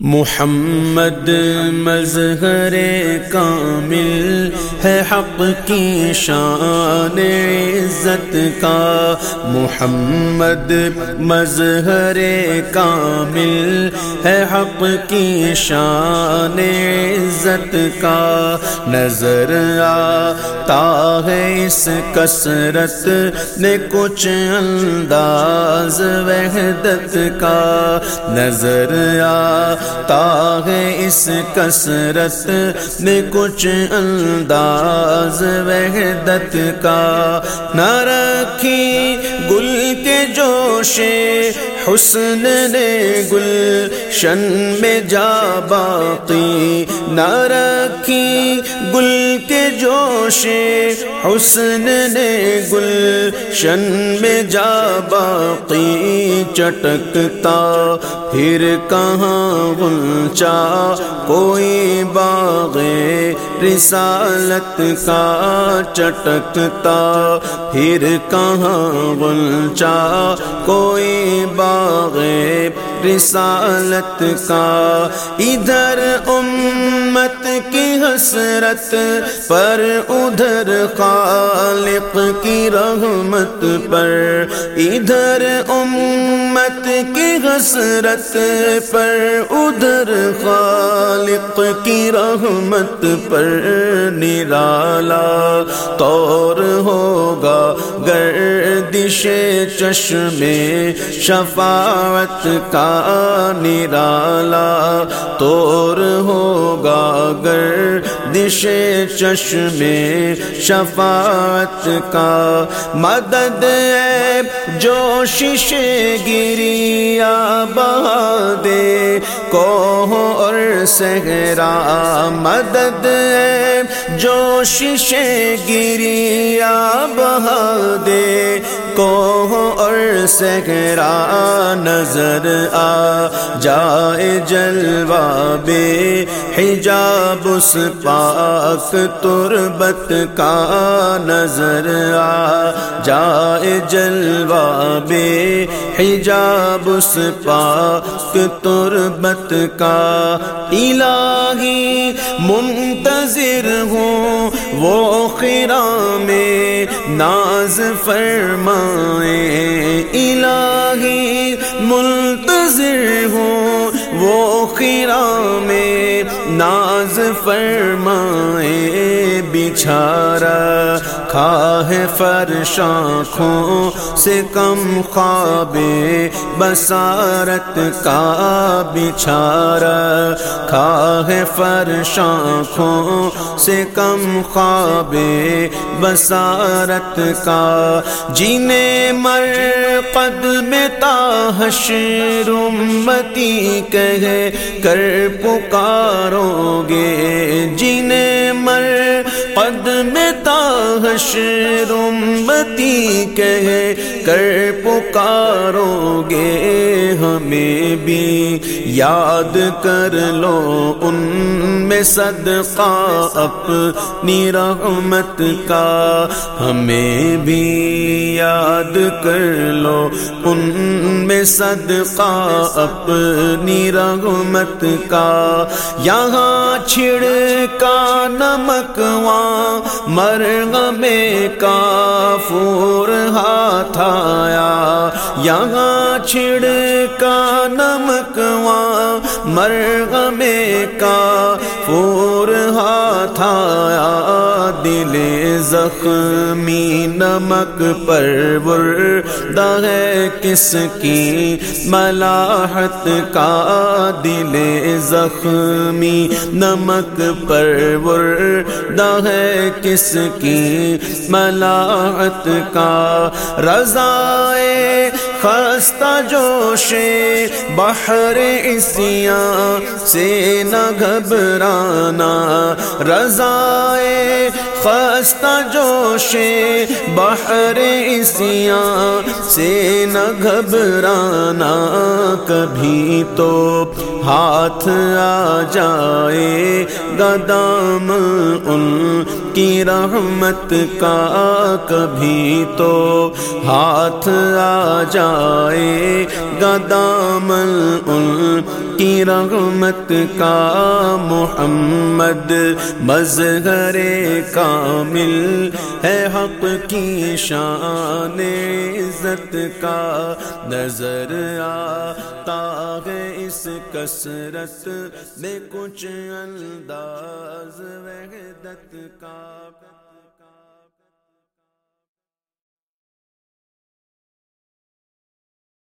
محمد مظہر کامل ہے حق کی شان عزت کا۔ محمد مظہر کامل ہے حق کی شان عزت کا۔ نظر آتا ہے اس کثرت نے کچھ انداز وحدت کا۔ نظر آ ہے اس کثرت میں کچھ انداز وحدت کا نہ رکھی گل کے جوش حسن نے گل شن میں جا باقی نہ رکھی گل کے جوش حسن نے گل شن میں جا باقی چٹکتا پھر کہاں گنچا کوئی باغ رسالت کا چٹکتا، پھر کہاں گنچا کوئی باغ رسالت کا۔ ادھر امت کی حسرت، پر ادھر خالق کی رحمت پر۔ ادھر امت کی حسرت پر، ادھر خالق کی رحمت پر نرالا طور ہوگا گردش چشم شفاعت کا نرالا طور ہوگا گردش چشم شفاعت کا مدد ہے جو شش گریا بہا آباد کو اور صحرا مدد ہے۔ جو شیشے گریا آباد دے کو اور سہرا نظر آ جائے جلوہ بے حجاب اس پاک تربت کا نظر آ جائے جلوہ بے حجاب اس پاک تربت کا الہی منتظر ہوں وہ خرا میں ناز فرمائے الہی منتظر ہوں وہ خیرا میں ناز فرمائے، بچھارا کھاہ فرش آنکھوں سے کم خواب بسارت کا بچھارا کھاہ فرش آنکھوں سے کم خواب بسارت کا جنہیں مر قد میں تاحشر امتی کہے کر پکارو گے جنہیں مر قد میں تاحشر امتی کہے کر پکارو گے ہمیں بھی یاد کر لو ان میں صدقہ اپنی رحمت کا ہمیں بھی یاد کر لو ان میں صدقہ اپنی رحمت کا یہاں چھڑ کا نمک وہاں مرغم کا فور ہاتھ آیا۔ یہاں چھڑ کا نمک مرغ مرغم کا فور ہاتھ آیا۔ دل زخمی نمک پر ہے کس کی ملاحت کا دل زخمی نمک پر ہے کس کی ملاحت کا رضائے خستہ جوش بحر اسیاں سے نہ گھبرانا، رضائے خستہ جوش بحر اسیاں سے نہ گھبرانا، کبھی تو ہاتھ آ جائے گدام ان کی رحمت کا کبھی تو ہاتھ آ جائے جائے گدامل ان کی رحمت کا محمد مظہر کامل ہے حق کی شان عزت کا نظر آتا ہے اس کسرت میں کچھ انداز وحدت کا